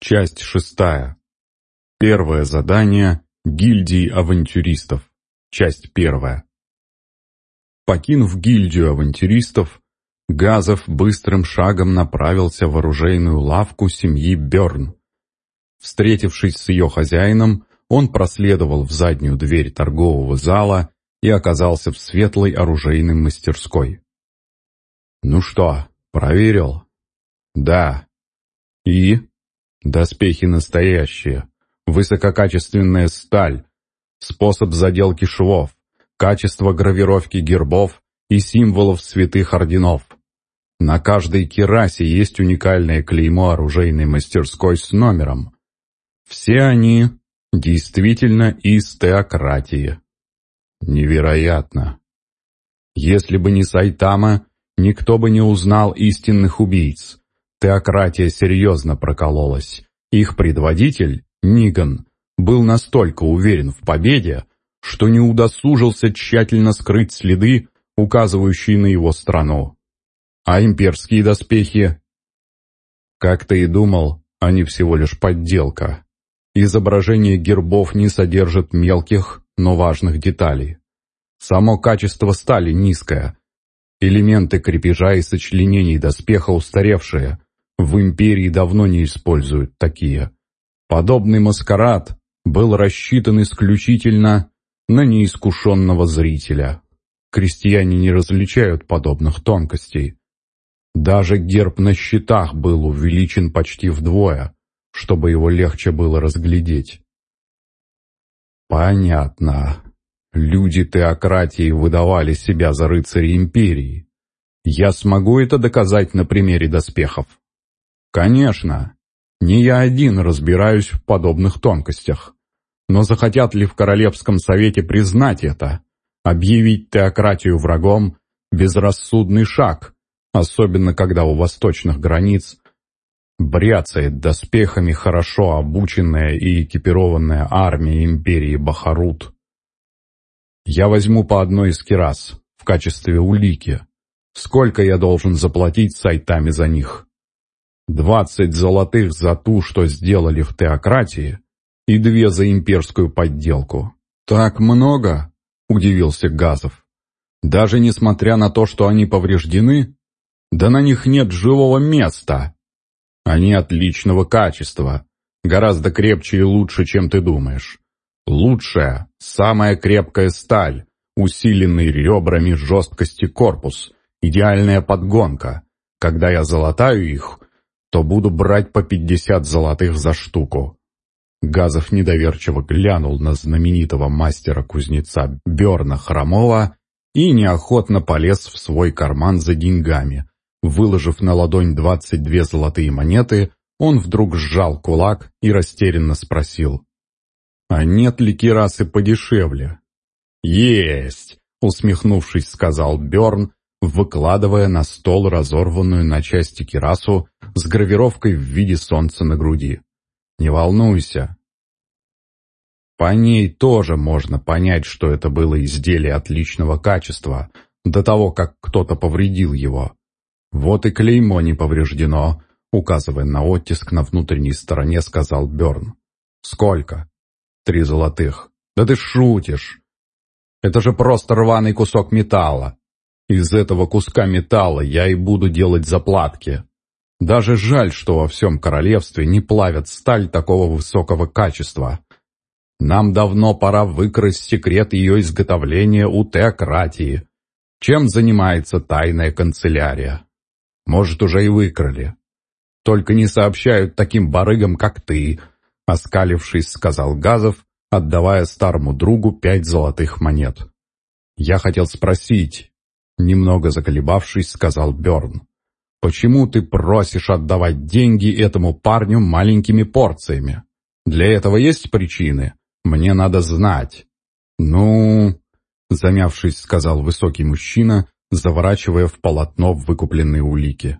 Часть шестая. Первое задание гильдии авантюристов. Часть первая. Покинув гильдию авантюристов, Газов быстрым шагом направился в оружейную лавку семьи Бёрн. Встретившись с ее хозяином, он проследовал в заднюю дверь торгового зала и оказался в светлой оружейной мастерской. «Ну что, проверил?» «Да». «И?» Доспехи настоящие, высококачественная сталь, способ заделки швов, качество гравировки гербов и символов святых орденов. На каждой керасе есть уникальное клеймо оружейной мастерской с номером. Все они действительно из теократии. Невероятно. Если бы не Сайтама, никто бы не узнал истинных убийц. Теократия серьезно прокололась. Их предводитель, Ниган, был настолько уверен в победе, что не удосужился тщательно скрыть следы, указывающие на его страну. А имперские доспехи? Как ты и думал, они всего лишь подделка. Изображение гербов не содержит мелких, но важных деталей. Само качество стали низкое. Элементы крепежа и сочленений доспеха устаревшие, в империи давно не используют такие. Подобный маскарад был рассчитан исключительно на неискушенного зрителя. Крестьяне не различают подобных тонкостей. Даже герб на щитах был увеличен почти вдвое, чтобы его легче было разглядеть. Понятно. Люди теократии выдавали себя за рыцарей империи. Я смогу это доказать на примере доспехов? Конечно, не я один разбираюсь в подобных тонкостях. Но захотят ли в Королевском Совете признать это? Объявить теократию врагом – безрассудный шаг, особенно когда у восточных границ бряцает доспехами хорошо обученная и экипированная армия империи Бахарут. Я возьму по одной из кирас в качестве улики. Сколько я должен заплатить сайтами за них? Двадцать золотых за ту, что сделали в теократии, и две за имперскую подделку. «Так много?» – удивился Газов. «Даже несмотря на то, что они повреждены? Да на них нет живого места. Они отличного качества, гораздо крепче и лучше, чем ты думаешь. Лучшая, самая крепкая сталь, усиленный ребрами жесткости корпус, идеальная подгонка. Когда я золотаю их – то буду брать по пятьдесят золотых за штуку». Газов недоверчиво глянул на знаменитого мастера-кузнеца Берна Хромова и неохотно полез в свой карман за деньгами. Выложив на ладонь двадцать две золотые монеты, он вдруг сжал кулак и растерянно спросил. «А нет ли кирасы подешевле?» «Есть!» — усмехнувшись, сказал Берн, выкладывая на стол разорванную на части кирасу с гравировкой в виде солнца на груди. «Не волнуйся». По ней тоже можно понять, что это было изделие отличного качества, до того, как кто-то повредил его. Вот и клеймо не повреждено, указывая на оттиск на внутренней стороне, сказал Берн. «Сколько?» «Три золотых». «Да ты шутишь!» «Это же просто рваный кусок металла. Из этого куска металла я и буду делать заплатки. Даже жаль, что во всем королевстве не плавят сталь такого высокого качества. Нам давно пора выкрасть секрет ее изготовления у теократии. Чем занимается тайная канцелярия? Может, уже и выкрали. Только не сообщают таким барыгам, как ты, оскалившись, сказал Газов, отдавая старому другу пять золотых монет. Я хотел спросить, Немного заколебавшись, сказал Бёрн. «Почему ты просишь отдавать деньги этому парню маленькими порциями? Для этого есть причины? Мне надо знать». «Ну...» — замявшись, сказал высокий мужчина, заворачивая в полотно выкупленные улики.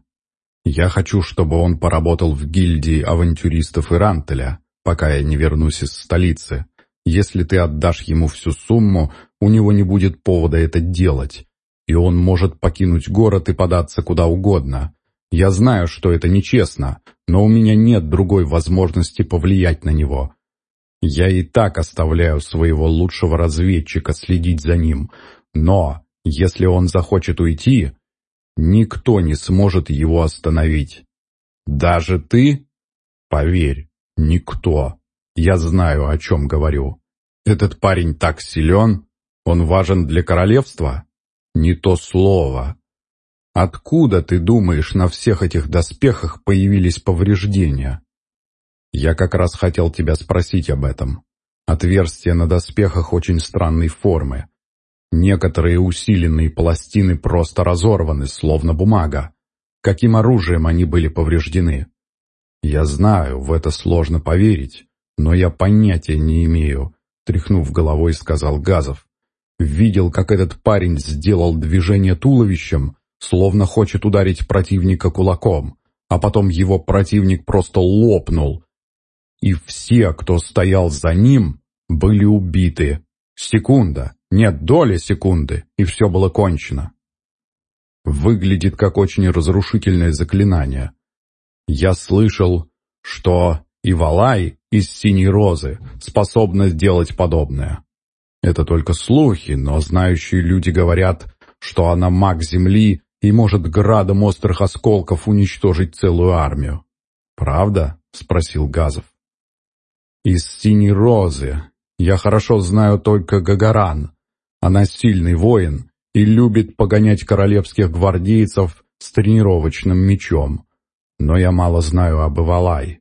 «Я хочу, чтобы он поработал в гильдии авантюристов Ирантеля, пока я не вернусь из столицы. Если ты отдашь ему всю сумму, у него не будет повода это делать, и он может покинуть город и податься куда угодно. Я знаю, что это нечестно, но у меня нет другой возможности повлиять на него. Я и так оставляю своего лучшего разведчика следить за ним, но если он захочет уйти, никто не сможет его остановить. Даже ты? Поверь, никто. Я знаю, о чем говорю. Этот парень так силен, он важен для королевства? Не то слово. Откуда, ты думаешь, на всех этих доспехах появились повреждения? Я как раз хотел тебя спросить об этом. Отверстия на доспехах очень странной формы. Некоторые усиленные пластины просто разорваны, словно бумага. Каким оружием они были повреждены? Я знаю, в это сложно поверить, но я понятия не имею, тряхнув головой, сказал Газов. Видел, как этот парень сделал движение туловищем, словно хочет ударить противника кулаком, а потом его противник просто лопнул, и все, кто стоял за ним, были убиты. Секунда, нет, доля секунды, и все было кончено. Выглядит как очень разрушительное заклинание. Я слышал, что Ивалай из Синей Розы способна сделать подобное. Это только слухи, но знающие люди говорят, что она маг Земли и может градом острых осколков уничтожить целую армию. «Правда?» — спросил Газов. «Из Синей Розы. Я хорошо знаю только Гагаран. Она сильный воин и любит погонять королевских гвардейцев с тренировочным мечом. Но я мало знаю об Ивалай».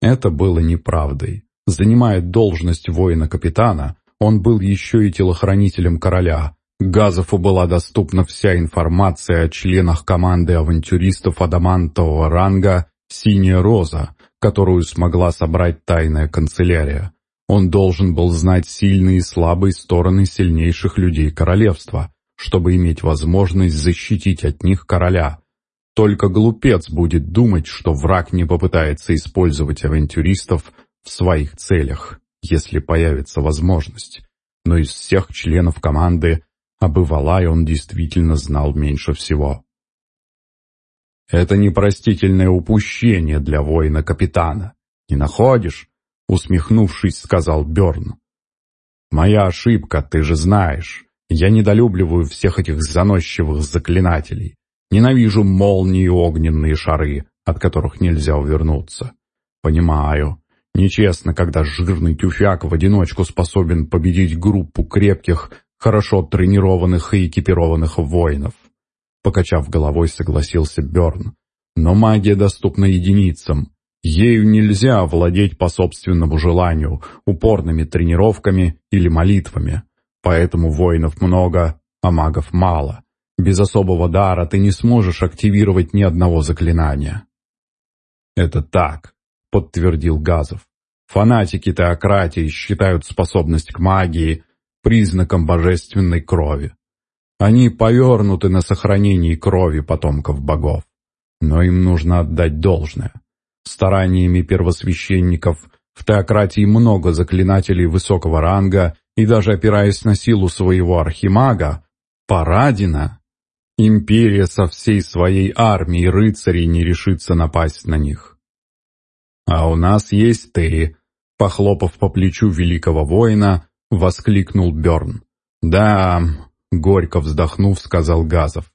Это было неправдой. Занимая должность воина-капитана, он был еще и телохранителем короля. Газову была доступна вся информация о членах команды авантюристов адамантового ранга «Синяя роза», которую смогла собрать тайная канцелярия. Он должен был знать сильные и слабые стороны сильнейших людей королевства, чтобы иметь возможность защитить от них короля. Только глупец будет думать, что враг не попытается использовать авантюристов в своих целях, если появится возможность. Но из всех членов команды об Ивалай он действительно знал меньше всего. Это непростительное упущение для воина-капитана. Не находишь? Усмехнувшись, сказал Бёрн. Моя ошибка, ты же знаешь. Я недолюбливаю всех этих заносчивых заклинателей. Ненавижу молнии и огненные шары, от которых нельзя увернуться. Понимаю. Нечестно, когда жирный тюфяк в одиночку способен победить группу крепких, хорошо тренированных и экипированных воинов. Покачав головой, согласился Берн. Но магия доступна единицам. Ею нельзя овладеть по собственному желанию, упорными тренировками или молитвами. Поэтому воинов много, а магов мало. Без особого дара ты не сможешь активировать ни одного заклинания. «Это так», — подтвердил Газов. «Фанатики теократии считают способность к магии признаком божественной крови. Они повернуты на сохранении крови потомков богов. Но им нужно отдать должное. Стараниями первосвященников в теократии много заклинателей высокого ранга, и даже опираясь на силу своего архимага, Парадина, империя со всей своей армией рыцарей не решится напасть на них. «А у нас есть ты», — похлопав по плечу великого воина, воскликнул Берн. «Да, Горько вздохнув, сказал Газов.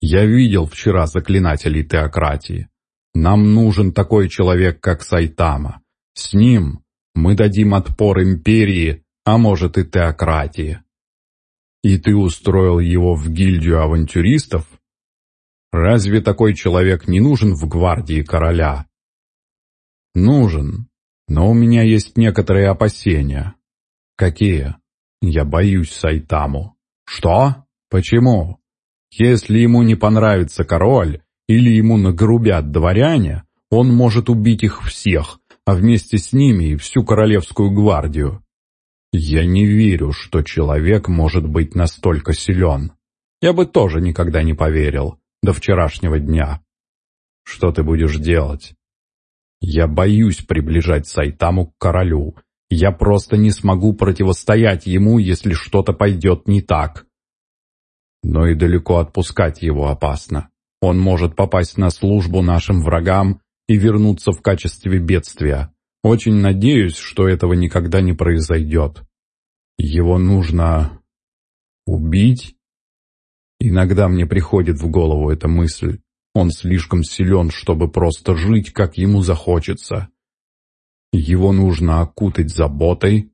«Я видел вчера заклинателей теократии. Нам нужен такой человек, как Сайтама. С ним мы дадим отпор империи, а может и теократии». «И ты устроил его в гильдию авантюристов? Разве такой человек не нужен в гвардии короля?» «Нужен, но у меня есть некоторые опасения». «Какие?» «Я боюсь Сайтаму». Что? Почему? Если ему не понравится король или ему нагрубят дворяне, он может убить их всех, а вместе с ними и всю королевскую гвардию. Я не верю, что человек может быть настолько силен. Я бы тоже никогда не поверил, до вчерашнего дня. Что ты будешь делать? Я боюсь приближать Сайтаму к королю, я просто не смогу противостоять ему, если что-то пойдет не так. Но и далеко отпускать его опасно. Он может попасть на службу нашим врагам и вернуться в качестве бедствия. Очень надеюсь, что этого никогда не произойдет. Его нужно убить? Иногда мне приходит в голову эта мысль. Он слишком силен, чтобы просто жить, как ему захочется. Его нужно окутать заботой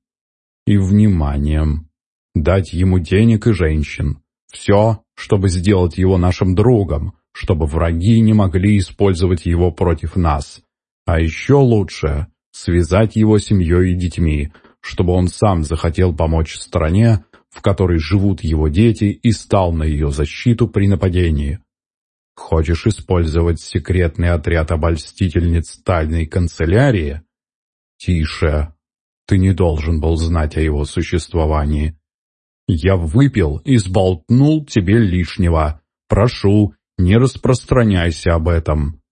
и вниманием, дать ему денег и женщин. Все, чтобы сделать его нашим другом, чтобы враги не могли использовать его против нас. А еще лучше — связать его семьей и детьми, чтобы он сам захотел помочь стране, в которой живут его дети, и стал на ее защиту при нападении. Хочешь использовать секретный отряд обольстительниц тайной канцелярии? Тише. Ты не должен был знать о его существовании. Я выпил и сболтнул тебе лишнего. Прошу, не распространяйся об этом.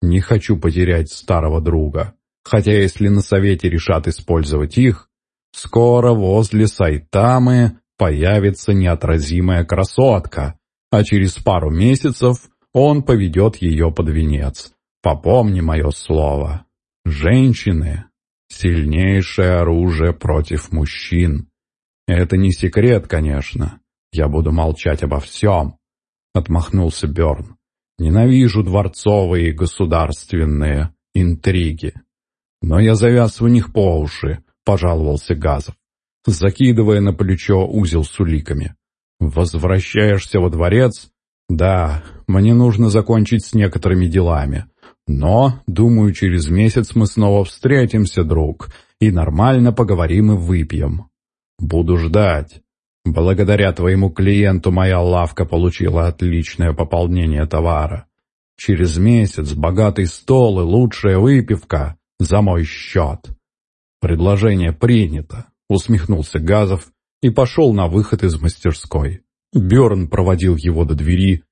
Не хочу потерять старого друга. Хотя если на совете решат использовать их, скоро возле Сайтамы появится неотразимая красотка, а через пару месяцев он поведет ее под венец. Попомни мое слово. Женщины — сильнейшее оружие против мужчин. Это не секрет, конечно. Я буду молчать обо всем. Отмахнулся Берн. Ненавижу дворцовые и государственные интриги. Но я завяз в них по уши, пожаловался Газов, закидывая на плечо узел с уликами. Возвращаешься во дворец «Да, мне нужно закончить с некоторыми делами. Но, думаю, через месяц мы снова встретимся, друг, и нормально поговорим и выпьем. Буду ждать. Благодаря твоему клиенту моя лавка получила отличное пополнение товара. Через месяц богатый стол и лучшая выпивка за мой счет». «Предложение принято», — усмехнулся Газов и пошел на выход из мастерской. Бёрн проводил его до двери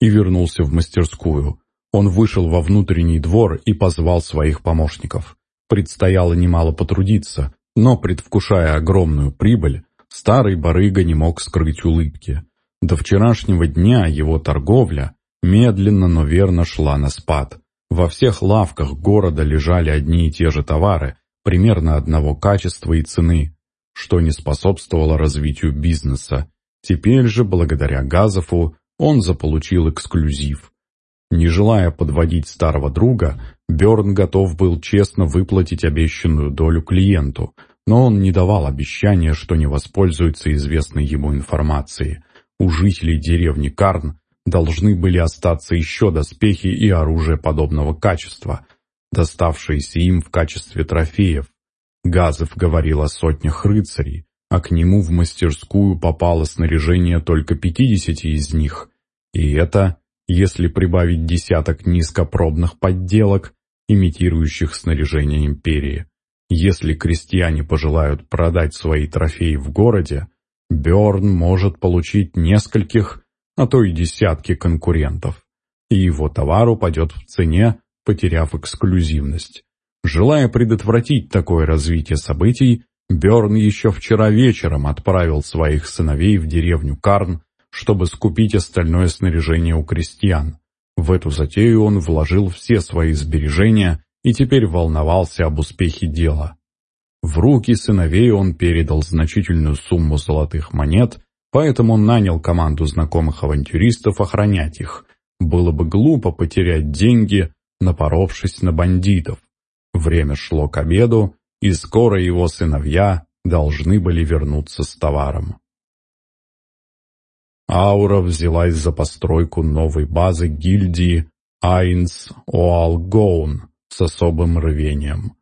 и вернулся в мастерскую. Он вышел во внутренний двор и позвал своих помощников. Предстояло немало потрудиться, но, предвкушая огромную прибыль, старый барыга не мог скрыть улыбки. До вчерашнего дня его торговля медленно, но верно шла на спад. Во всех лавках города лежали одни и те же товары, примерно одного качества и цены, что не способствовало развитию бизнеса, Теперь же, благодаря Газову, он заполучил эксклюзив. Не желая подводить старого друга, Берн готов был честно выплатить обещанную долю клиенту, но он не давал обещания, что не воспользуется известной ему информацией. У жителей деревни Карн должны были остаться еще доспехи и оружие подобного качества, доставшиеся им в качестве трофеев. Газов говорил о сотнях рыцарей, а к нему в мастерскую попало снаряжение только 50 из них. И это, если прибавить десяток низкопробных подделок, имитирующих снаряжение империи. Если крестьяне пожелают продать свои трофеи в городе, Бёрн может получить нескольких, а то и десятки конкурентов, и его товар упадет в цене, потеряв эксклюзивность. Желая предотвратить такое развитие событий, Бёрн еще вчера вечером отправил своих сыновей в деревню Карн, чтобы скупить остальное снаряжение у крестьян. В эту затею он вложил все свои сбережения и теперь волновался об успехе дела. В руки сыновей он передал значительную сумму золотых монет, поэтому он нанял команду знакомых авантюристов охранять их. Было бы глупо потерять деньги, напоровшись на бандитов. Время шло к обеду, и скоро его сыновья должны были вернуться с товаром. Аура взялась за постройку новой базы гильдии Айнс Оалгоун с особым рвением.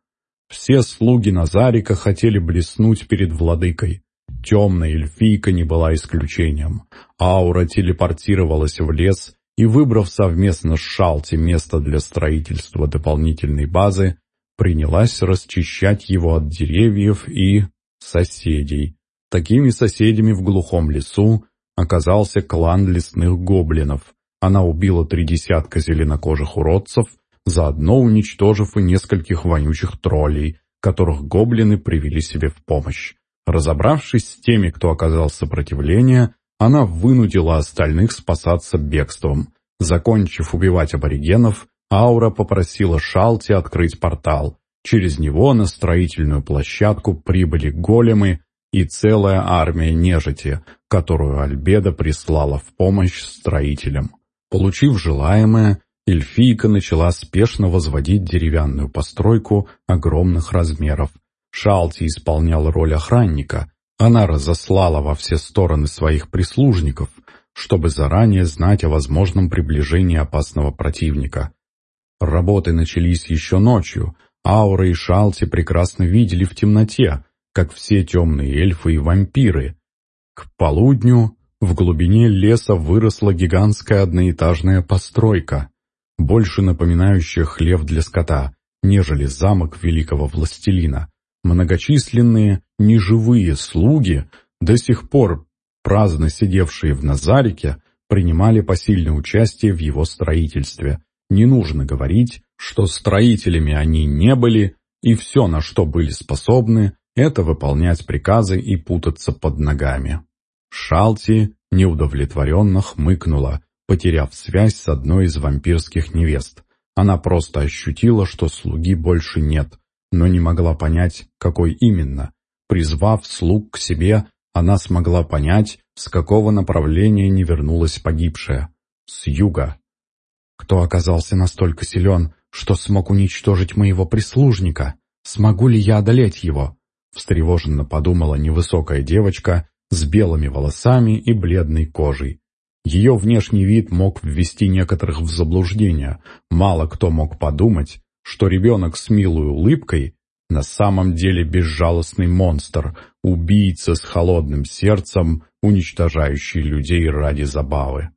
Все слуги Назарика хотели блеснуть перед владыкой. Темная эльфийка не была исключением. Аура телепортировалась в лес и, выбрав совместно с Шалти место для строительства дополнительной базы, принялась расчищать его от деревьев и соседей. Такими соседями в глухом лесу оказался клан лесных гоблинов. Она убила три десятка зеленокожих уродцев, заодно уничтожив и нескольких вонючих троллей, которых гоблины привели себе в помощь. Разобравшись с теми, кто оказал сопротивление, она вынудила остальных спасаться бегством. Закончив убивать аборигенов, Аура попросила Шалти открыть портал. Через него на строительную площадку прибыли големы и целая армия нежити, которую Альбеда прислала в помощь строителям. Получив желаемое, эльфийка начала спешно возводить деревянную постройку огромных размеров. Шалти исполнял роль охранника. Она разослала во все стороны своих прислужников, чтобы заранее знать о возможном приближении опасного противника. Работы начались еще ночью. Аура и Шалти прекрасно видели в темноте, как все темные эльфы и вампиры. К полудню в глубине леса выросла гигантская одноэтажная постройка, больше напоминающая хлев для скота, нежели замок великого властелина. Многочисленные неживые слуги, до сих пор праздно сидевшие в Назарике, принимали посильное участие в его строительстве. Не нужно говорить, что строителями они не были, и все, на что были способны, это выполнять приказы и путаться под ногами. Шалти неудовлетворенно хмыкнула, потеряв связь с одной из вампирских невест. Она просто ощутила, что слуги больше нет, но не могла понять, какой именно. Призвав слуг к себе, она смогла понять, с какого направления не вернулась погибшая. С юга. Кто оказался настолько силен, что смог уничтожить моего прислужника? Смогу ли я одолеть его? встревоженно подумала невысокая девочка с белыми волосами и бледной кожей. Ее внешний вид мог ввести некоторых в заблуждение. Мало кто мог подумать, что ребенок с милой улыбкой на самом деле безжалостный монстр, убийца с холодным сердцем, уничтожающий людей ради забавы.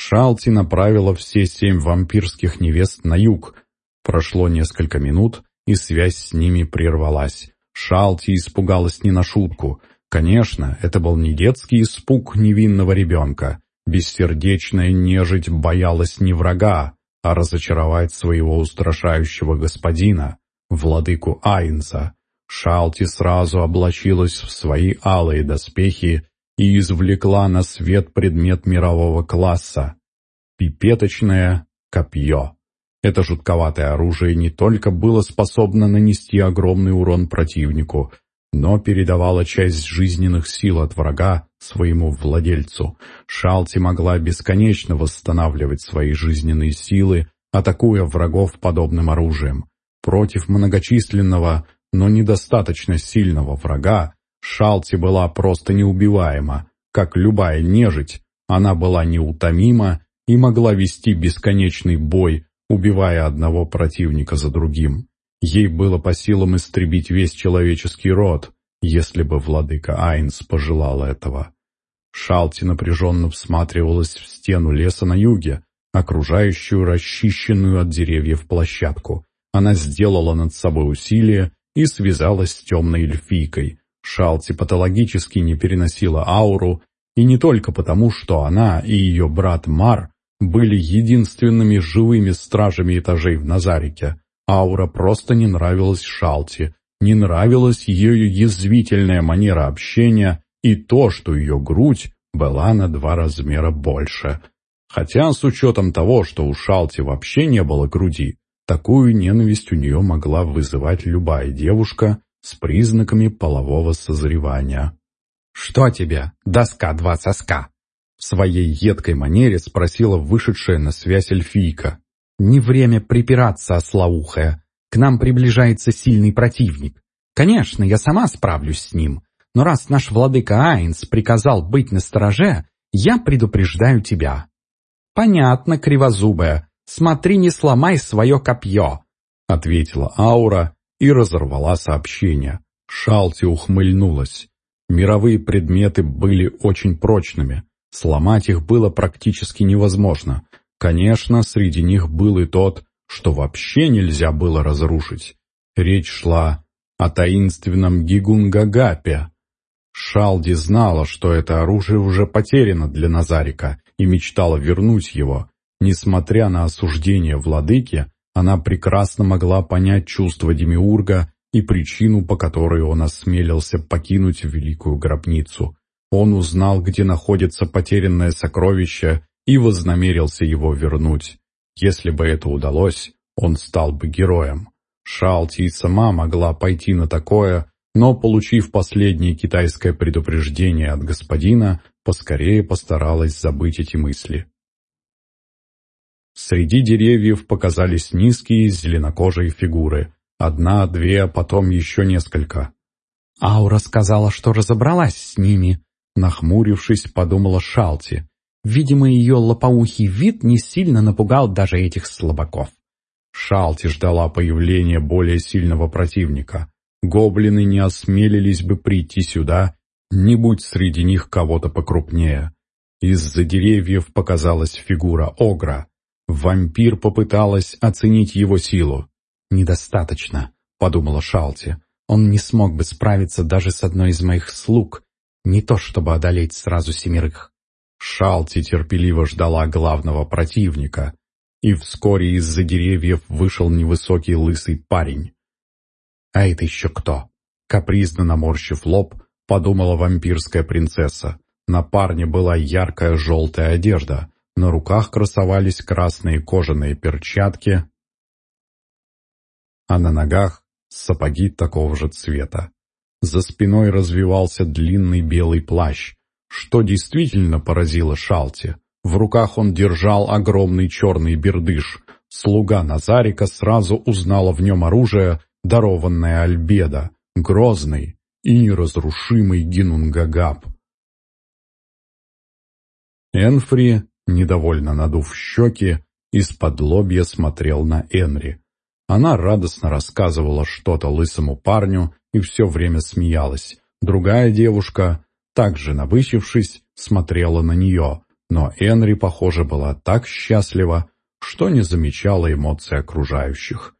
Шалти направила все семь вампирских невест на юг. Прошло несколько минут, и связь с ними прервалась. Шалти испугалась не на шутку. Конечно, это был не детский испуг невинного ребенка. Бессердечная нежить боялась не врага, а разочаровать своего устрашающего господина, владыку Айнса. Шалти сразу облачилась в свои алые доспехи и извлекла на свет предмет мирового класса — пипеточное копье. Это жутковатое оружие не только было способно нанести огромный урон противнику, но передавало часть жизненных сил от врага своему владельцу. Шалти могла бесконечно восстанавливать свои жизненные силы, атакуя врагов подобным оружием. Против многочисленного, но недостаточно сильного врага Шалти была просто неубиваема. Как любая нежить, она была неутомима и могла вести бесконечный бой, убивая одного противника за другим. Ей было по силам истребить весь человеческий род, если бы владыка Айнс пожелал этого. Шалти напряженно всматривалась в стену леса на юге, окружающую расчищенную от деревьев площадку. Она сделала над собой усилие и связалась с темной эльфийкой. Шалти патологически не переносила ауру, и не только потому, что она и ее брат Мар были единственными живыми стражами этажей в Назарике. Аура просто не нравилась Шалти, не нравилась ее язвительная манера общения и то, что ее грудь была на два размера больше. Хотя с учетом того, что у Шалти вообще не было груди, такую ненависть у нее могла вызывать любая девушка с признаками полового созревания. «Что тебе, доска два соска?» В своей едкой манере спросила вышедшая на связь эльфийка. «Не время припираться, ослоухая. К нам приближается сильный противник. Конечно, я сама справлюсь с ним, но раз наш владыка Айнс приказал быть настороже, я предупреждаю тебя». «Понятно, кривозубая. Смотри, не сломай свое копье», — ответила Аура и разорвала сообщение. Шалти ухмыльнулась. Мировые предметы были очень прочными. Сломать их было практически невозможно. Конечно, среди них был и тот, что вообще нельзя было разрушить. Речь шла о таинственном Гигунгагапе. Шалди знала, что это оружие уже потеряно для Назарика и мечтала вернуть его. Несмотря на осуждение владыки, она прекрасно могла понять чувства Демиурга и причину, по которой он осмелился покинуть великую гробницу. Он узнал, где находится потерянное сокровище, и вознамерился его вернуть. Если бы это удалось, он стал бы героем. Шалти и сама могла пойти на такое, но, получив последнее китайское предупреждение от господина, поскорее постаралась забыть эти мысли. Среди деревьев показались низкие зеленокожие фигуры. Одна, две, потом еще несколько. «Аура сказала, что разобралась с ними», — нахмурившись, подумала Шалти. Видимо, ее лопоухий вид не сильно напугал даже этих слабаков. Шалти ждала появления более сильного противника. Гоблины не осмелились бы прийти сюда, не будь среди них кого-то покрупнее. Из-за деревьев показалась фигура Огра. Вампир попыталась оценить его силу. «Недостаточно», — подумала Шалти. «Он не смог бы справиться даже с одной из моих слуг, не то чтобы одолеть сразу семерых». Шалти терпеливо ждала главного противника, и вскоре из-за деревьев вышел невысокий лысый парень. «А это еще кто?» Капризно наморщив лоб, подумала вампирская принцесса. На парне была яркая желтая одежда, на руках красовались красные кожаные перчатки, а на ногах сапоги такого же цвета. За спиной развивался длинный белый плащ, что действительно поразило Шалти. В руках он держал огромный черный бердыш. Слуга Назарика сразу узнала в нем оружие, дарованное Альбеда, грозный и неразрушимый Гинунгагап. Энфри, недовольно надув щеки, из-под лобья смотрел на Энри. Она радостно рассказывала что-то лысому парню и все время смеялась. Другая девушка, также набычившись, смотрела на нее, но Энри, похоже, была так счастлива, что не замечала эмоций окружающих.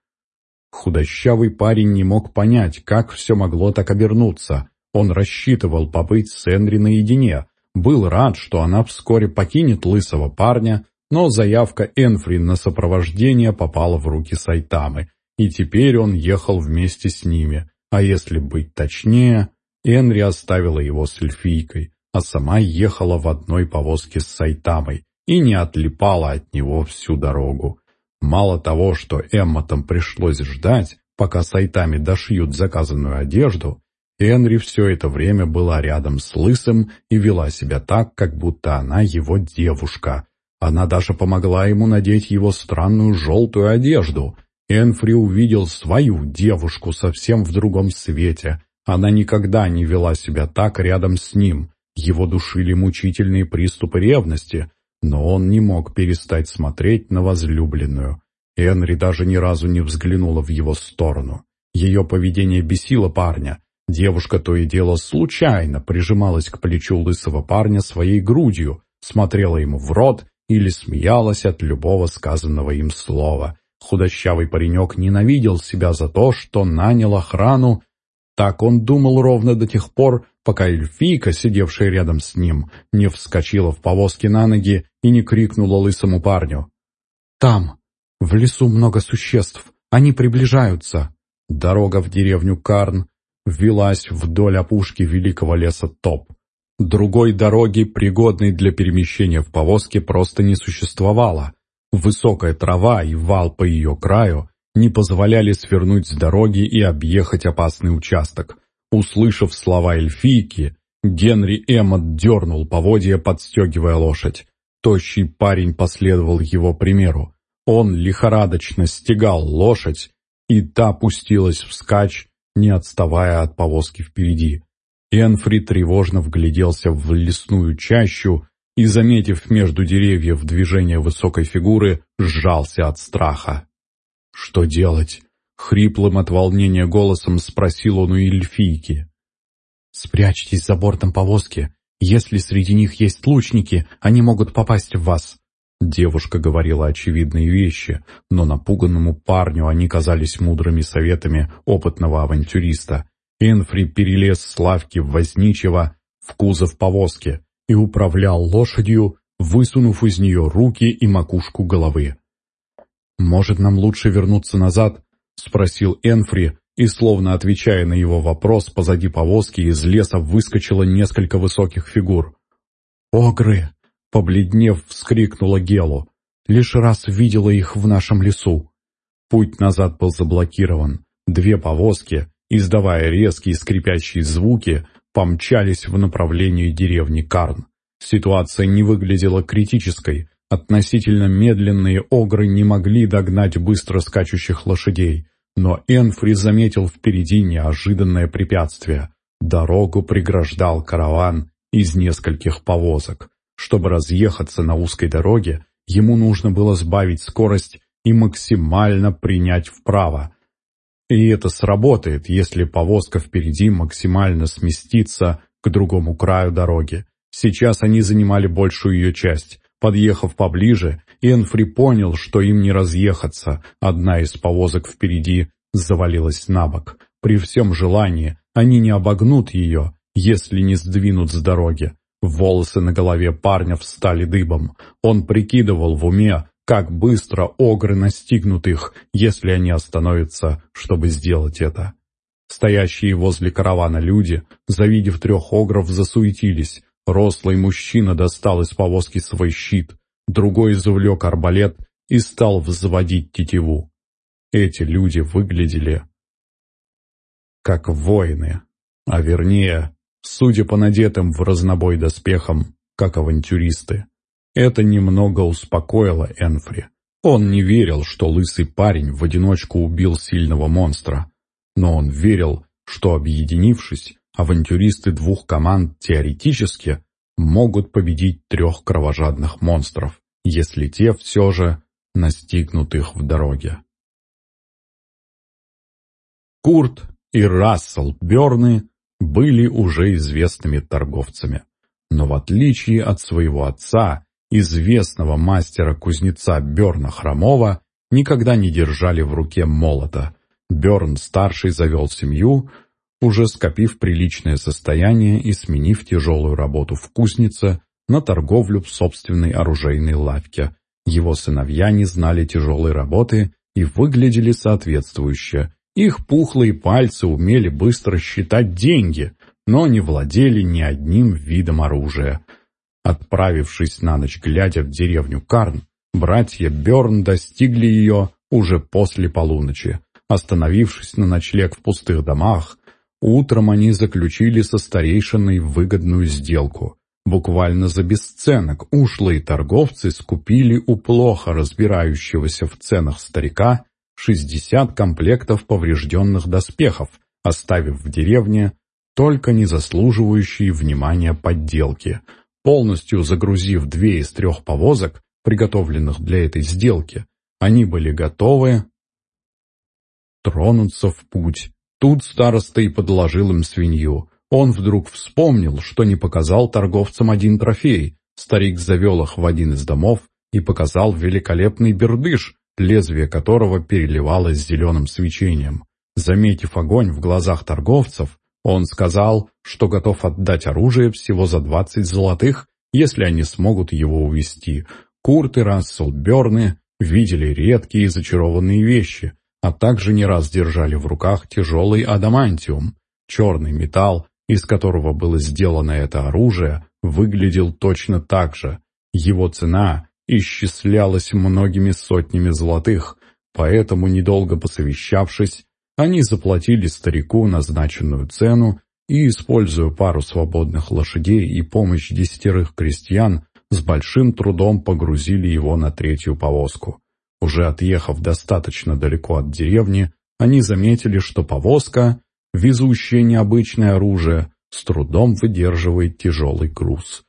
Худощавый парень не мог понять, как все могло так обернуться. Он рассчитывал побыть с Энри наедине, был рад, что она вскоре покинет лысого парня, но заявка Энфри на сопровождение попала в руки Сайтамы, и теперь он ехал вместе с ними, а если быть точнее, Энри оставила его с эльфийкой, а сама ехала в одной повозке с Сайтамой и не отлипала от него всю дорогу. Мало того, что Эммотам пришлось ждать, пока Сайтами дошьют заказанную одежду, Энри все это время была рядом с Лысым и вела себя так, как будто она его девушка. Она даже помогла ему надеть его странную желтую одежду. Энфри увидел свою девушку совсем в другом свете. Она никогда не вела себя так рядом с ним. Его душили мучительные приступы ревности, но он не мог перестать смотреть на возлюбленную. Энри даже ни разу не взглянула в его сторону. Ее поведение бесило парня. Девушка то и дело случайно прижималась к плечу лысого парня своей грудью, смотрела ему в рот или смеялась от любого сказанного им слова. Худощавый паренек ненавидел себя за то, что нанял охрану. Так он думал ровно до тех пор, пока эльфийка, сидевшая рядом с ним, не вскочила в повозке на ноги и не крикнула лысому парню. «Там, в лесу много существ, они приближаются». Дорога в деревню Карн велась вдоль опушки великого леса Топ. Другой дороги, пригодной для перемещения в повозке, просто не существовало. Высокая трава и вал по ее краю не позволяли свернуть с дороги и объехать опасный участок. Услышав слова эльфийки, Генри Эммот дернул поводья, подстегивая лошадь. Тощий парень последовал его примеру. Он лихорадочно стегал лошадь, и та пустилась вскачь, не отставая от повозки впереди. Энфри тревожно вгляделся в лесную чащу и, заметив между деревьев движение высокой фигуры, сжался от страха. «Что делать?» — хриплым от волнения голосом спросил он у эльфийки. «Спрячьтесь за бортом повозки. Если среди них есть лучники, они могут попасть в вас». Девушка говорила очевидные вещи, но напуганному парню они казались мудрыми советами опытного авантюриста. Энфри перелез с лавки возничего в кузов повозки и управлял лошадью, высунув из нее руки и макушку головы. «Может, нам лучше вернуться назад?» — спросил Энфри, и, словно отвечая на его вопрос, позади повозки из леса выскочило несколько высоких фигур. «Огры!» — побледнев, вскрикнула Гелу. лишь раз видела их в нашем лесу. Путь назад был заблокирован. Две повозки, издавая резкие скрипящие звуки, помчались в направлении деревни Карн. Ситуация не выглядела критической. Относительно медленные огры не могли догнать быстро скачущих лошадей. Но Энфри заметил впереди неожиданное препятствие. Дорогу преграждал караван из нескольких повозок. Чтобы разъехаться на узкой дороге, ему нужно было сбавить скорость и максимально принять вправо. И это сработает, если повозка впереди максимально сместится к другому краю дороги. Сейчас они занимали большую ее часть. Подъехав поближе, Энфри понял, что им не разъехаться. Одна из повозок впереди завалилась на бок. При всем желании они не обогнут ее, если не сдвинут с дороги. Волосы на голове парня встали дыбом. Он прикидывал в уме, как быстро огры настигнут их, если они остановятся, чтобы сделать это. Стоящие возле каравана люди, завидев трех огров, засуетились. Рослый мужчина достал из повозки свой щит, другой извлек арбалет и стал взводить тетиву. Эти люди выглядели как воины, а вернее, судя по надетым в разнобой доспехам, как авантюристы. Это немного успокоило Энфри. Он не верил, что лысый парень в одиночку убил сильного монстра, но он верил, что, объединившись, авантюристы двух команд теоретически могут победить трех кровожадных монстров, если те все же настигнут их в дороге. Курт и Рассел Бёрны были уже известными торговцами, но в отличие от своего отца, известного мастера-кузнеца Бёрна Хромова, никогда не держали в руке молота. Бёрн-старший завел семью, уже скопив приличное состояние и сменив тяжелую работу в кузнице на торговлю в собственной оружейной лавке. Его сыновья не знали тяжелой работы и выглядели соответствующе. Их пухлые пальцы умели быстро считать деньги, но не владели ни одним видом оружия. Отправившись на ночь глядя в деревню Карн, братья Бёрн достигли ее уже после полуночи. Остановившись на ночлег в пустых домах, Утром они заключили со старейшиной выгодную сделку. Буквально за бесценок ушлые торговцы скупили у плохо разбирающегося в ценах старика 60 комплектов поврежденных доспехов, оставив в деревне только не заслуживающие внимания подделки. Полностью загрузив две из трех повозок, приготовленных для этой сделки, они были готовы тронуться в путь. Тут староста и подложил им свинью. Он вдруг вспомнил, что не показал торговцам один трофей. Старик завел их в один из домов и показал великолепный бердыш, лезвие которого переливалось зеленым свечением. Заметив огонь в глазах торговцев, он сказал, что готов отдать оружие всего за двадцать золотых, если они смогут его увести. Курт и Рассел Берны видели редкие и зачарованные вещи, а также не раз держали в руках тяжелый адамантиум. Черный металл, из которого было сделано это оружие, выглядел точно так же. Его цена исчислялась многими сотнями золотых, поэтому, недолго посовещавшись, они заплатили старику назначенную цену и, используя пару свободных лошадей и помощь десятерых крестьян, с большим трудом погрузили его на третью повозку. Уже отъехав достаточно далеко от деревни, они заметили, что повозка, везущая необычное оружие, с трудом выдерживает тяжелый груз.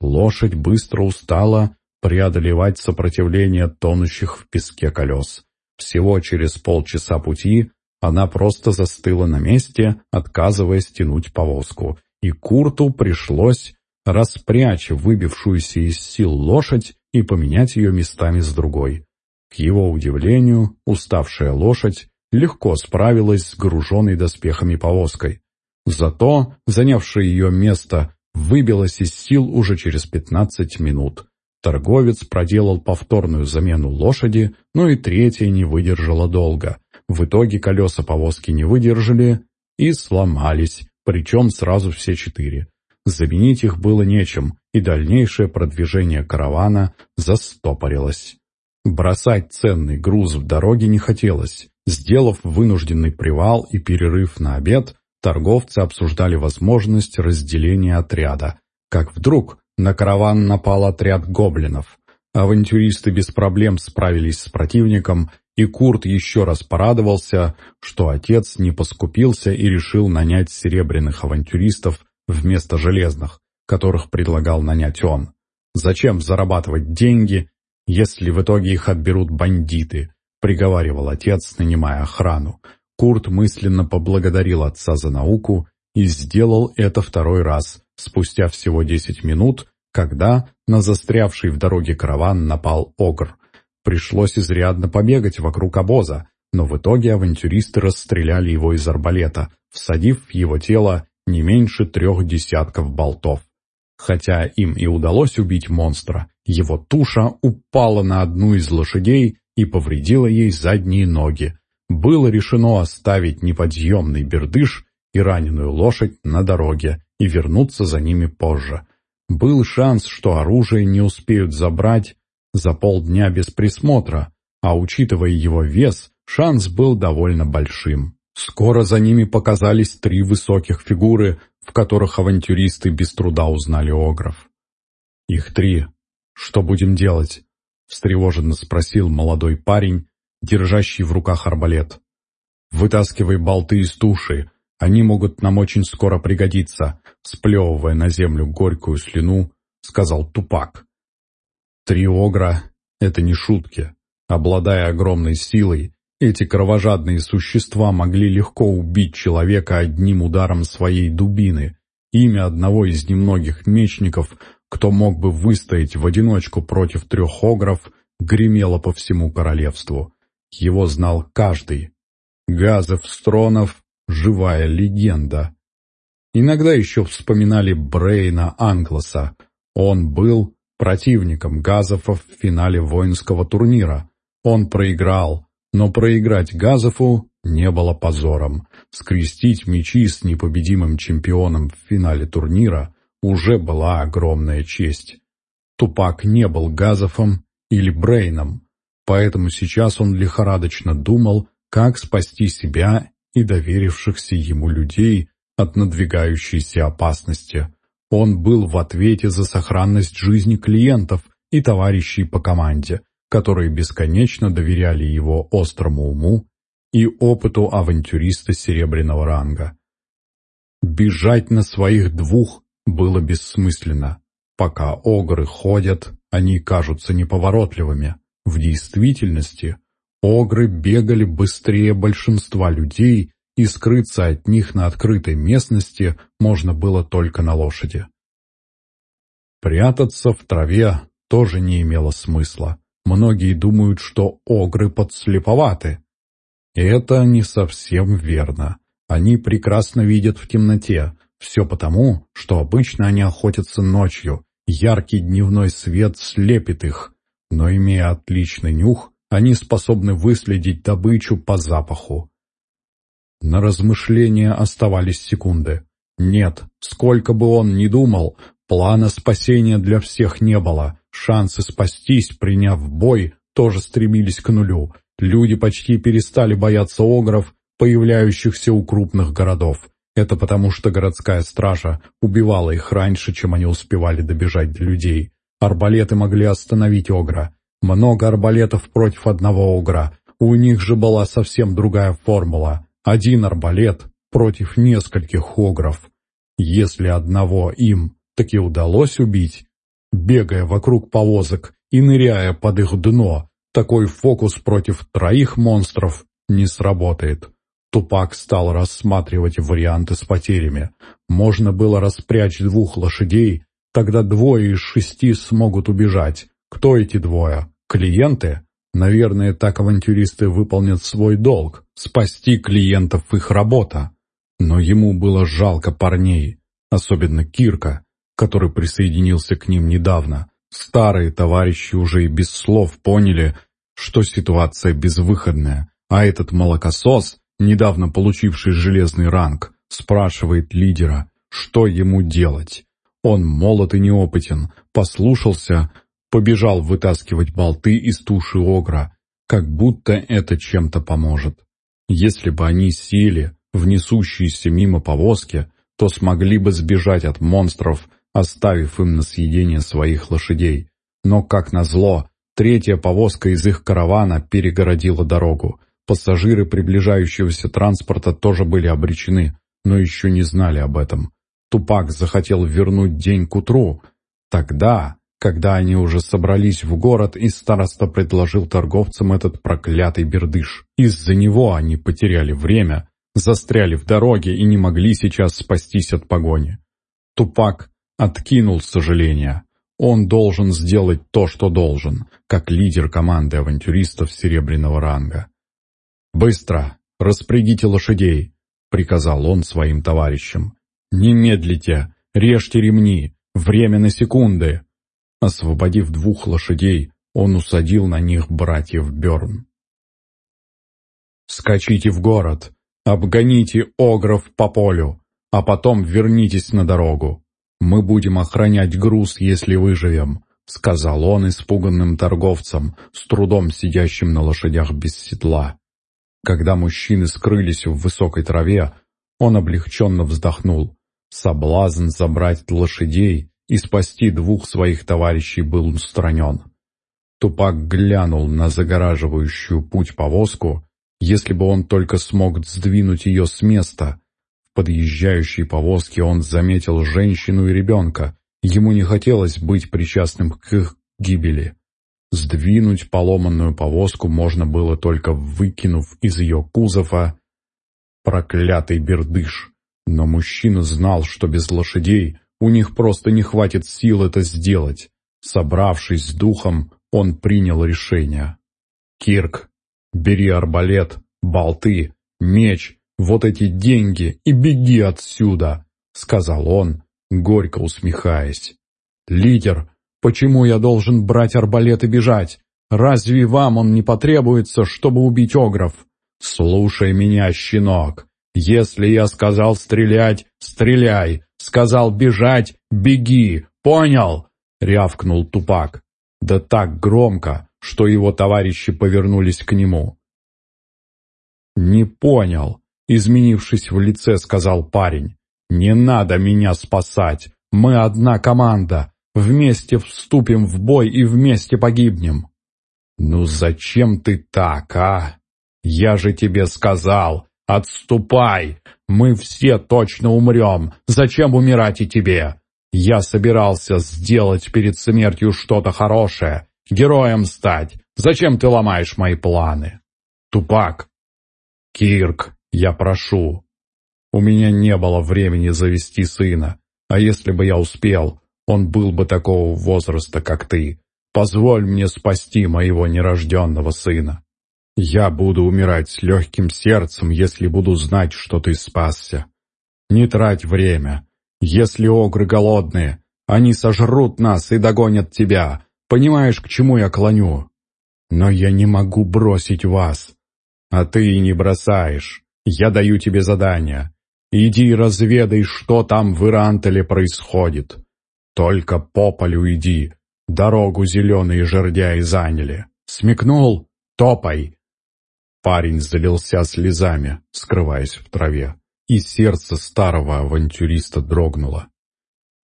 Лошадь быстро устала преодолевать сопротивление тонущих в песке колес. Всего через полчаса пути она просто застыла на месте, отказываясь тянуть повозку, и Курту пришлось распрячь выбившуюся из сил лошадь и поменять ее местами с другой. К его удивлению, уставшая лошадь легко справилась с груженной доспехами повозкой. Зато, занявшая ее место, выбилась из сил уже через пятнадцать минут. Торговец проделал повторную замену лошади, но и третья не выдержала долго. В итоге колеса повозки не выдержали и сломались, причем сразу все четыре. Заменить их было нечем, и дальнейшее продвижение каравана застопорилось. Бросать ценный груз в дороге не хотелось. Сделав вынужденный привал и перерыв на обед, торговцы обсуждали возможность разделения отряда. Как вдруг на караван напал отряд гоблинов. Авантюристы без проблем справились с противником, и Курт еще раз порадовался, что отец не поскупился и решил нанять серебряных авантюристов вместо железных, которых предлагал нанять он. Зачем зарабатывать деньги, если в итоге их отберут бандиты, приговаривал отец, нанимая охрану. Курт мысленно поблагодарил отца за науку и сделал это второй раз, спустя всего десять минут, когда на застрявший в дороге караван напал Огр. Пришлось изрядно побегать вокруг обоза, но в итоге авантюристы расстреляли его из арбалета, всадив в его тело не меньше трех десятков болтов. Хотя им и удалось убить монстра, его туша упала на одну из лошадей и повредила ей задние ноги. Было решено оставить неподъемный бердыш и раненую лошадь на дороге и вернуться за ними позже. Был шанс, что оружие не успеют забрать за полдня без присмотра, а учитывая его вес, шанс был довольно большим. Скоро за ними показались три высоких фигуры, в которых авантюристы без труда узнали огров. «Их три. Что будем делать?» — встревоженно спросил молодой парень, держащий в руках арбалет. «Вытаскивай болты из туши, они могут нам очень скоро пригодиться», — сплевывая на землю горькую слюну, сказал Тупак. «Три огра — это не шутки. Обладая огромной силой, эти кровожадные существа могли легко убить человека одним ударом своей дубины. Имя одного из немногих мечников, кто мог бы выстоять в одиночку против трех огров, гремело по всему королевству. Его знал каждый. Газов Стронов — живая легенда. Иногда еще вспоминали Брейна Англоса. Он был противником Газов в финале воинского турнира. Он проиграл, но проиграть Газову не было позором. Скрестить мечи с непобедимым чемпионом в финале турнира уже была огромная честь. Тупак не был Газовым или Брейном, поэтому сейчас он лихорадочно думал, как спасти себя и доверившихся ему людей от надвигающейся опасности. Он был в ответе за сохранность жизни клиентов и товарищей по команде, которые бесконечно доверяли его острому уму и опыту авантюриста серебряного ранга. Бежать на своих двух было бессмысленно. Пока огры ходят, они кажутся неповоротливыми. В действительности огры бегали быстрее большинства людей, и скрыться от них на открытой местности можно было только на лошади. Прятаться в траве тоже не имело смысла. Многие думают, что огры подслеповаты. Это не совсем верно. Они прекрасно видят в темноте. Все потому, что обычно они охотятся ночью. Яркий дневной свет слепит их. Но имея отличный нюх, они способны выследить добычу по запаху. На размышления оставались секунды. Нет, сколько бы он ни думал, плана спасения для всех не было. Шансы спастись, приняв бой, тоже стремились к нулю. Люди почти перестали бояться огров, появляющихся у крупных городов. Это потому, что городская стража убивала их раньше, чем они успевали добежать до людей. Арбалеты могли остановить огра. Много арбалетов против одного огра. У них же была совсем другая формула. Один арбалет против нескольких огров. Если одного им таки удалось убить, бегая вокруг повозок и ныряя под их дно. Такой фокус против троих монстров не сработает. Тупак стал рассматривать варианты с потерями. Можно было распрячь двух лошадей, тогда двое из шести смогут убежать. Кто эти двое? Клиенты? Наверное, так авантюристы выполнят свой долг — спасти клиентов их работа. Но ему было жалко парней, особенно Кирка, который присоединился к ним недавно. Старые товарищи уже и без слов поняли, что ситуация безвыходная, а этот молокосос, недавно получивший железный ранг, спрашивает лидера, что ему делать. Он молод и неопытен, послушался, побежал вытаскивать болты из туши огра, как будто это чем-то поможет. Если бы они сели в несущиеся мимо повозки, то смогли бы сбежать от монстров, оставив им на съедение своих лошадей. Но, как назло, третья повозка из их каравана перегородила дорогу. Пассажиры приближающегося транспорта тоже были обречены, но еще не знали об этом. Тупак захотел вернуть день к утру. Тогда, когда они уже собрались в город, и староста предложил торговцам этот проклятый бердыш. Из-за него они потеряли время, застряли в дороге и не могли сейчас спастись от погони. Тупак откинул сожаление. Он должен сделать то, что должен, как лидер команды авантюристов серебряного ранга. «Быстро! Распрягите лошадей!» — приказал он своим товарищам. «Не медлите! Режьте ремни! Время на секунды!» Освободив двух лошадей, он усадил на них братьев Берн. «Скачите в город! Обгоните огров по полю, а потом вернитесь на дорогу. Мы будем охранять груз, если выживем», — сказал он испуганным торговцам, с трудом сидящим на лошадях без седла. Когда мужчины скрылись в высокой траве, он облегченно вздохнул. Соблазн забрать лошадей и спасти двух своих товарищей был устранен. Тупак глянул на загораживающую путь повозку если бы он только смог сдвинуть ее с места. В подъезжающей повозке он заметил женщину и ребенка. Ему не хотелось быть причастным к их гибели. Сдвинуть поломанную повозку можно было только выкинув из ее кузова проклятый бердыш. Но мужчина знал, что без лошадей у них просто не хватит сил это сделать. Собравшись с духом, он принял решение. «Кирк, Бери арбалет, болты, меч, вот эти деньги и беги отсюда», — сказал он, горько усмехаясь. «Лидер, почему я должен брать арбалет и бежать? Разве вам он не потребуется, чтобы убить огров? Слушай меня, щенок. Если я сказал стрелять, стреляй. Сказал бежать, беги. Понял?» — рявкнул Тупак. Да так громко, что его товарищи повернулись к нему. «Не понял», — изменившись в лице, сказал парень. «Не надо меня спасать. Мы одна команда. Вместе вступим в бой и вместе погибнем». «Ну зачем ты так, а? Я же тебе сказал, отступай! Мы все точно умрем. Зачем умирать и тебе? Я собирался сделать перед смертью что-то хорошее, героем стать. Зачем ты ломаешь мои планы? Тупак. Кирк, я прошу. У меня не было времени завести сына, а если бы я успел, он был бы такого возраста, как ты. Позволь мне спасти моего нерожденного сына. Я буду умирать с легким сердцем, если буду знать, что ты спасся. Не трать время. Если огры голодные, они сожрут нас и догонят тебя. Понимаешь, к чему я клоню? Но я не могу бросить вас. А ты и не бросаешь. Я даю тебе задание. Иди разведай, что там в Ирантеле происходит. Только по полю иди. Дорогу зеленые жердяи заняли. Смекнул? Топай!» Парень залился слезами, скрываясь в траве, и сердце старого авантюриста дрогнуло.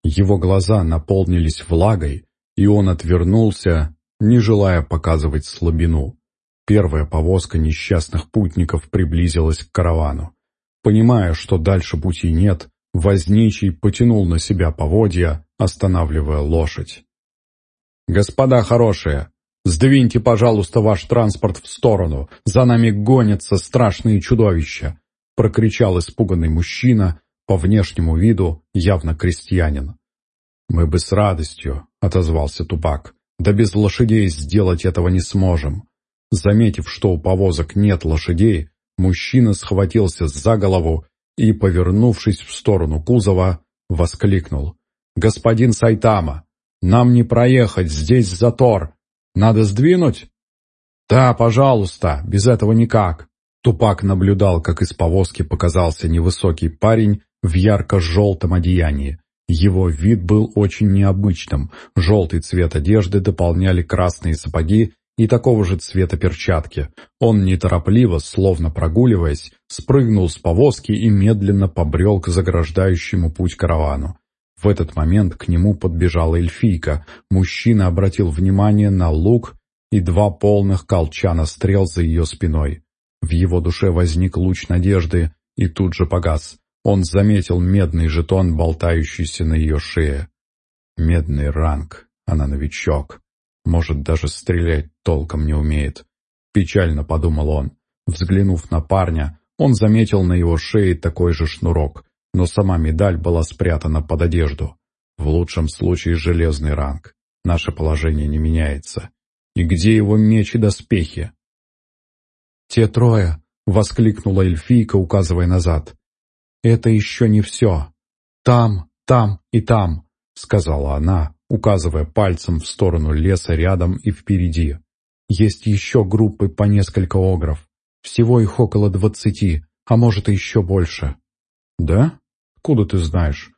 Его глаза наполнились влагой, и он отвернулся, не желая показывать слабину. Первая повозка несчастных путников приблизилась к каравану. Понимая, что дальше пути нет, возничий потянул на себя поводья, останавливая лошадь. «Господа хорошие, сдвиньте, пожалуйста, ваш транспорт в сторону, за нами гонятся страшные чудовища!» прокричал испуганный мужчина, по внешнему виду явно крестьянин. «Мы бы с радостью», — отозвался Тупак. «Да без лошадей сделать этого не сможем». Заметив, что у повозок нет лошадей, мужчина схватился за голову и, повернувшись в сторону кузова, воскликнул. «Господин Сайтама, нам не проехать, здесь затор. Надо сдвинуть?» «Да, пожалуйста, без этого никак». Тупак наблюдал, как из повозки показался невысокий парень в ярко-желтом одеянии. Его вид был очень необычным. Желтый цвет одежды дополняли красные сапоги и такого же цвета перчатки. Он неторопливо, словно прогуливаясь, спрыгнул с повозки и медленно побрел к заграждающему путь каравану. В этот момент к нему подбежала эльфийка. Мужчина обратил внимание на лук и два полных колчана стрел за ее спиной. В его душе возник луч надежды и тут же погас. Он заметил медный жетон, болтающийся на ее шее. Медный ранг. Она новичок. Может, даже стрелять толком не умеет. Печально подумал он. Взглянув на парня, он заметил на его шее такой же шнурок, но сама медаль была спрятана под одежду. В лучшем случае железный ранг. Наше положение не меняется. И где его меч и доспехи? «Те трое!» — воскликнула эльфийка, указывая назад. «Это еще не все. Там, там и там», — сказала она, указывая пальцем в сторону леса рядом и впереди. Есть еще группы по несколько огров. Всего их около двадцати, а может и еще больше. «Да? Куда ты знаешь?»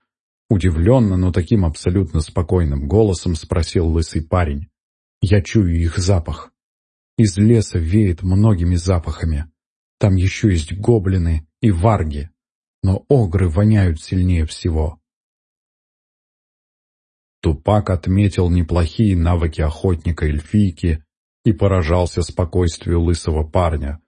Удивленно, но таким абсолютно спокойным голосом спросил лысый парень. «Я чую их запах. Из леса веет многими запахами. Там еще есть гоблины и варги, но огры воняют сильнее всего. Тупак отметил неплохие навыки охотника эльфийки и поражался спокойствию лысого парня.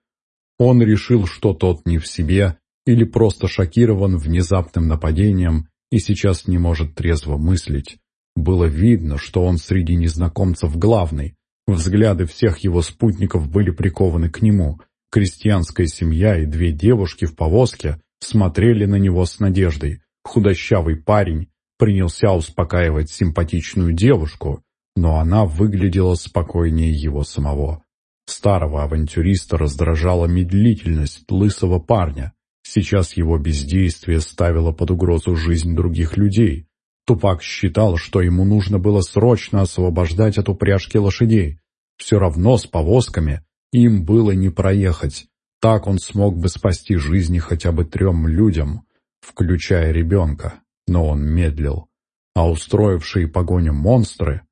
Он решил, что тот не в себе или просто шокирован внезапным нападением и сейчас не может трезво мыслить. Было видно, что он среди незнакомцев главный. Взгляды всех его спутников были прикованы к нему. Крестьянская семья и две девушки в повозке смотрели на него с надеждой. Худощавый парень принялся успокаивать симпатичную девушку, но она выглядела спокойнее его самого. Старого авантюриста раздражала медлительность лысого парня. Сейчас его бездействие ставило под угрозу жизнь других людей. Тупак считал, что ему нужно было срочно освобождать от упряжки лошадей. Все равно с повозками им было не проехать. Так он смог бы спасти жизни хотя бы трем людям, включая ребенка но он медлил, а устроившие погоню монстры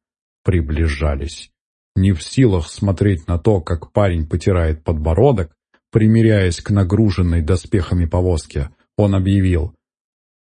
приближались. Не в силах смотреть на то, как парень потирает подбородок, примиряясь к нагруженной доспехами повозке, он объявил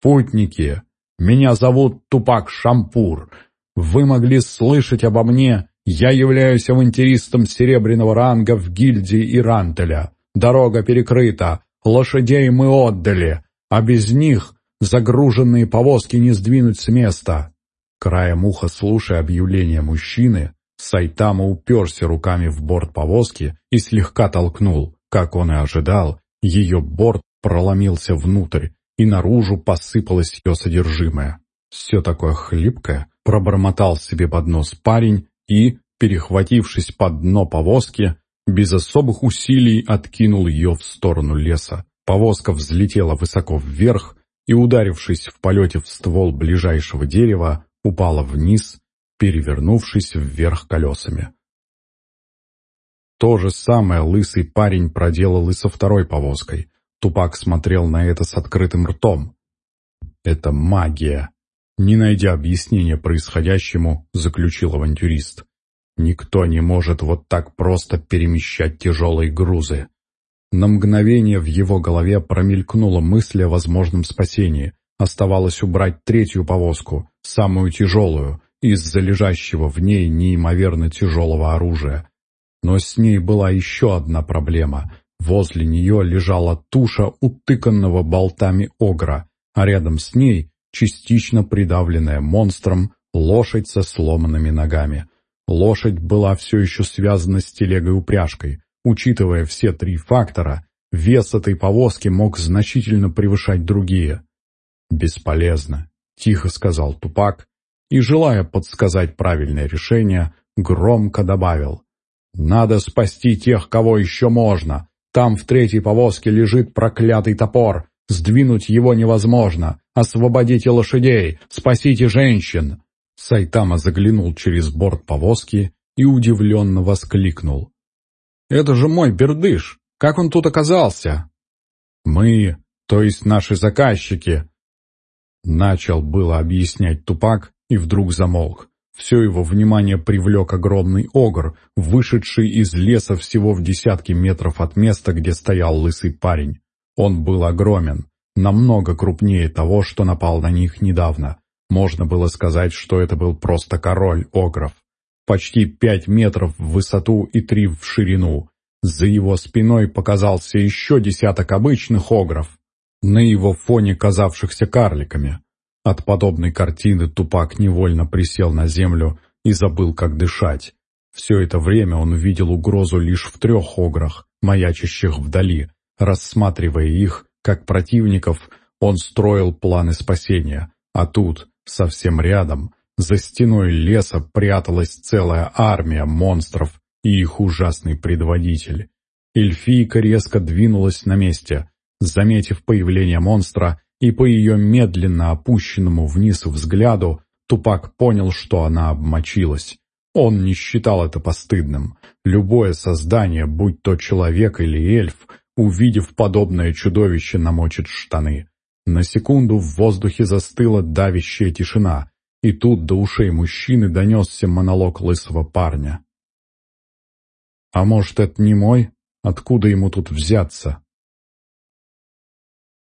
«Путники, меня зовут Тупак Шампур. Вы могли слышать обо мне, я являюсь авантюристом серебряного ранга в гильдии Ирантеля. Дорога перекрыта, лошадей мы отдали, а без них Загруженные повозки не сдвинуть с места. Краем уха слушая объявление мужчины, Сайтама уперся руками в борт повозки и слегка толкнул. Как он и ожидал, ее борт проломился внутрь, и наружу посыпалось ее содержимое. Все такое хлипкое, пробормотал себе под нос парень и, перехватившись под дно повозки, без особых усилий откинул ее в сторону леса. Повозка взлетела высоко вверх, и, ударившись в полете в ствол ближайшего дерева, упала вниз, перевернувшись вверх колесами. То же самое лысый парень проделал и со второй повозкой. Тупак смотрел на это с открытым ртом. «Это магия!» Не найдя объяснения происходящему, заключил авантюрист. «Никто не может вот так просто перемещать тяжелые грузы. На мгновение в его голове промелькнула мысль о возможном спасении. Оставалось убрать третью повозку, самую тяжелую, из-за лежащего в ней неимоверно тяжелого оружия. Но с ней была еще одна проблема. Возле нее лежала туша утыканного болтами огра, а рядом с ней, частично придавленная монстром, лошадь со сломанными ногами. Лошадь была все еще связана с телегой-упряжкой, Учитывая все три фактора, вес этой повозки мог значительно превышать другие. «Бесполезно», — тихо сказал Тупак, и, желая подсказать правильное решение, громко добавил. «Надо спасти тех, кого еще можно. Там в третьей повозке лежит проклятый топор. Сдвинуть его невозможно. Освободите лошадей, спасите женщин!» Сайтама заглянул через борт повозки и удивленно воскликнул. Это же мой бердыш. Как он тут оказался?» «Мы, то есть наши заказчики, Начал было объяснять Тупак и вдруг замолк. Все его внимание привлек огромный огр, вышедший из леса всего в десятки метров от места, где стоял лысый парень. Он был огромен, намного крупнее того, что напал на них недавно. Можно было сказать, что это был просто король огров. Почти пять метров в высоту и три в ширину. За его спиной показался еще десяток обычных огров, на его фоне казавшихся карликами. От подобной картины Тупак невольно присел на землю и забыл, как дышать. Все это время он видел угрозу лишь в трех ограх, маячащих вдали. Рассматривая их, как противников, он строил планы спасения. А тут, совсем рядом, за стеной леса пряталась целая армия монстров и их ужасный предводитель. Эльфийка резко двинулась на месте. Заметив появление монстра, и по ее медленно опущенному вниз взгляду Тупак понял, что она обмочилась. Он не считал это постыдным. Любое создание, будь то человек или эльф, увидев подобное чудовище, намочит штаны. На секунду в воздухе застыла давящая тишина, и тут до ушей мужчины донесся монолог лысого парня. «А может, это не мой? Откуда ему тут взяться?»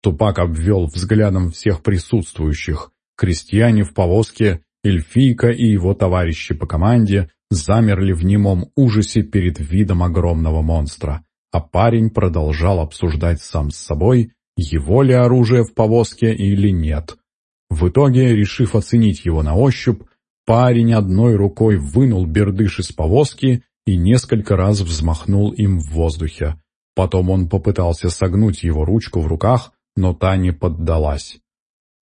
Тупак обвел взглядом всех присутствующих. Крестьяне в повозке, эльфийка и его товарищи по команде замерли в немом ужасе перед видом огромного монстра, а парень продолжал обсуждать сам с собой, его ли оружие в повозке или нет. В итоге, решив оценить его на ощупь, парень одной рукой вынул бердыш из повозки и несколько раз взмахнул им в воздухе. Потом он попытался согнуть его ручку в руках, но та не поддалась.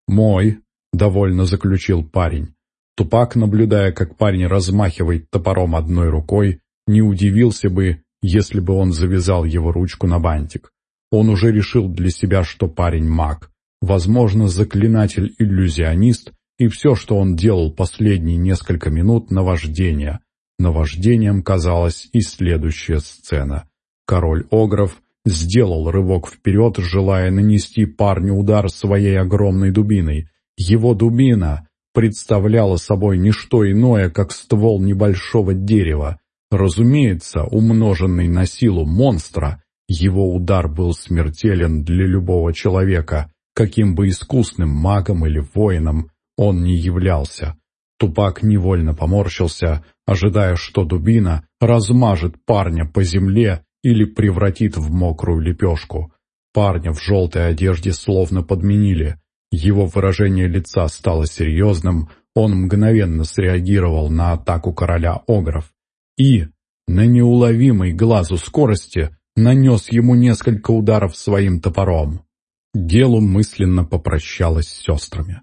«Мой», — довольно заключил парень. Тупак, наблюдая, как парень размахивает топором одной рукой, не удивился бы, если бы он завязал его ручку на бантик. Он уже решил для себя, что парень маг. Возможно, заклинатель-иллюзионист, и все, что он делал последние несколько минут, наваждение. Наваждением казалась и следующая сцена. Король Огров сделал рывок вперед, желая нанести парню удар своей огромной дубиной. Его дубина представляла собой не что иное, как ствол небольшого дерева. Разумеется, умноженный на силу монстра, его удар был смертелен для любого человека, каким бы искусным магом или воином он ни являлся. Тупак невольно поморщился, ожидая, что дубина размажет парня по земле или превратит в мокрую лепешку. Парня в желтой одежде словно подменили. Его выражение лица стало серьезным, он мгновенно среагировал на атаку короля Огров и, на неуловимой глазу скорости, нанес ему несколько ударов своим топором. Делу мысленно попрощалась с сестрами.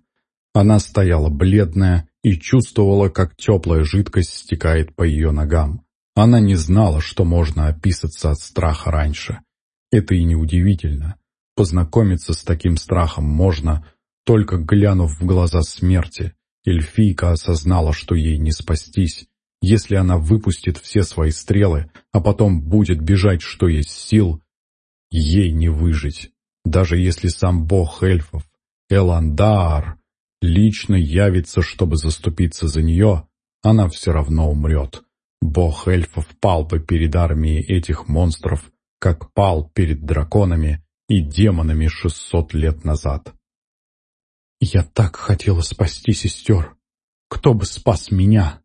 Она стояла бледная и чувствовала, как теплая жидкость стекает по ее ногам. Она не знала, что можно описаться от страха раньше. Это и неудивительно. Познакомиться с таким страхом можно, только глянув в глаза смерти. Эльфийка осознала, что ей не спастись. Если она выпустит все свои стрелы, а потом будет бежать, что есть сил, ей не выжить. Даже если сам бог эльфов, Эландар, лично явится, чтобы заступиться за нее, она все равно умрет. Бог эльфов пал бы перед армией этих монстров, как пал перед драконами и демонами шестьсот лет назад. «Я так хотела спасти сестер! Кто бы спас меня?»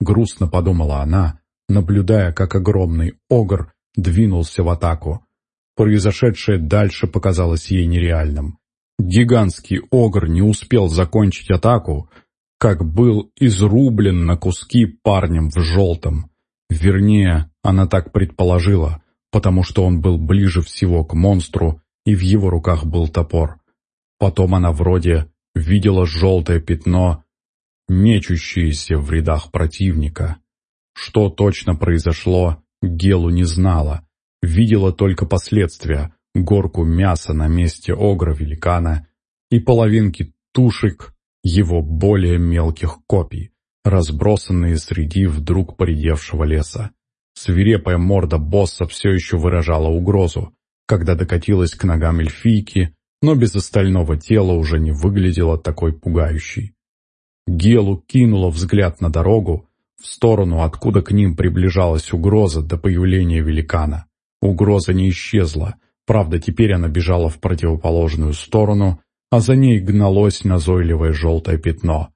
Грустно подумала она, наблюдая, как огромный огр двинулся в атаку. Произошедшее дальше показалось ей нереальным. Гигантский огр не успел закончить атаку, как был изрублен на куски парнем в желтом. Вернее, она так предположила, потому что он был ближе всего к монстру, и в его руках был топор. Потом она вроде видела желтое пятно, мечущееся в рядах противника. Что точно произошло, Гелу не знала. Видела только последствия, горку мяса на месте огра-великана и половинки тушек его более мелких копий, разбросанные среди вдруг поредевшего леса. Свирепая морда босса все еще выражала угрозу. Когда докатилась к ногам эльфийки, но без остального тела уже не выглядела такой пугающей. Гелу кинула взгляд на дорогу, в сторону, откуда к ним приближалась угроза до появления великана. Угроза не исчезла, правда теперь она бежала в противоположную сторону, а за ней гналось назойливое желтое пятно.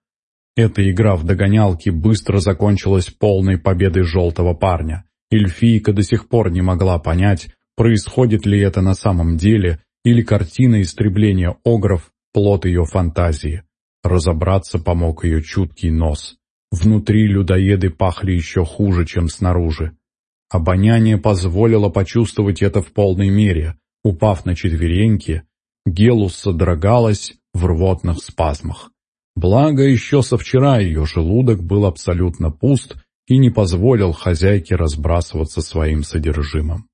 Эта игра в догонялки быстро закончилась полной победой желтого парня. Эльфийка до сих пор не могла понять, происходит ли это на самом деле, или картина истребления огров – плод ее фантазии. Разобраться помог ее чуткий нос. Внутри людоеды пахли еще хуже, чем снаружи. Обоняние позволило почувствовать это в полной мере. Упав на четвереньки, Гелус содрогалась в рвотных спазмах. Благо, еще со вчера ее желудок был абсолютно пуст и не позволил хозяйке разбрасываться своим содержимым.